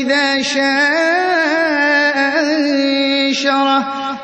إِذَا شَاءَ أَنشَرَهُ.